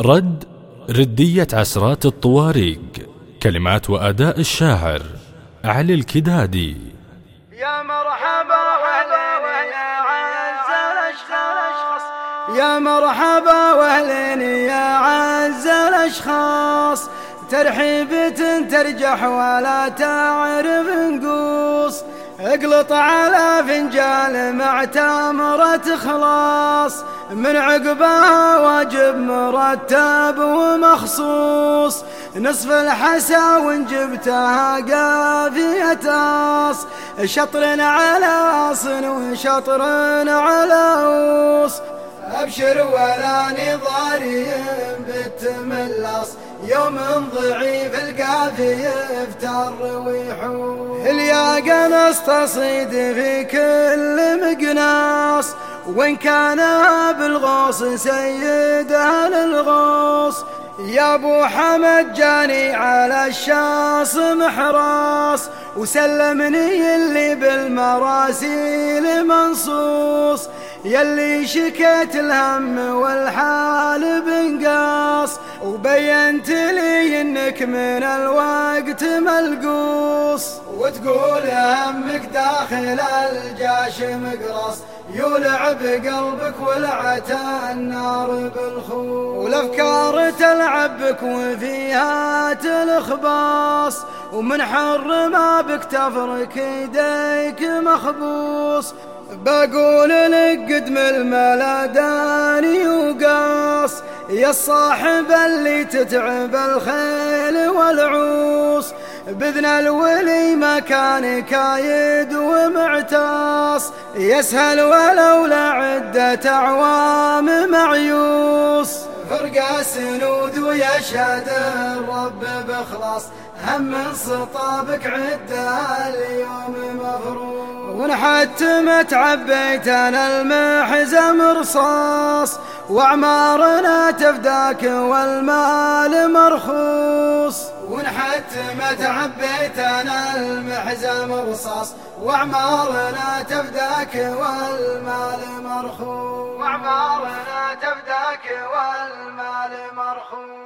رد ردية عسرات الطواريق كلمات وأداء الشاعر علي الكدادي. يا مرحبا واهلين يا عز الأشخاص. يا مرحبا وأهلين يا عز الأشخاص. ترحيبة ترجح ولا تعرف نقوص. اقلط على فنجان مع تمرة خلاص من عقبها واجب مرتب ومخصوص. نصف الحسا وإن جبتها قافية اص شطر على اص وشطر على اوص أبشر ولا نضاري بالتملص يوم ضعيف القافية يفتر ويحوس الياقة نستصيد في كل مقناص وإن كان بالغوص سيد أهل الغوص يا أبو حمد جاني على الشاص محراس وسلمني اللي بالمراسيل منصوص. يلي شكيت الهم والحال بنقاص وبينت لي انك من الوقت ملقوص وتقول همك داخل الجاش مقرص يولع بقلبك ولعت النار بالخوف والافكار تلعب بك وفيها تلخباص ومن حر ما بك تفرك يديك مخبوص. بقول لك قدم الملا داني وقاص يا الصاحب اللي تتعب الخيل والعوص بذن الولي مكان كايد ومعتاص يسهل ولولا عدة أعوام معيوص. فرقة سنود ويشهد الرب بخلاص هم صطابك عدة اليوم مفروض. ونحتمت عبيتنا المحزم رصاص وأعمارنا تفداك والمال مرخوص. ونحتمت عبيتنا المحزم رصاص وأعمارنا تفداك والمال مرخوص وأعمارنا تفداك والمال مرخوص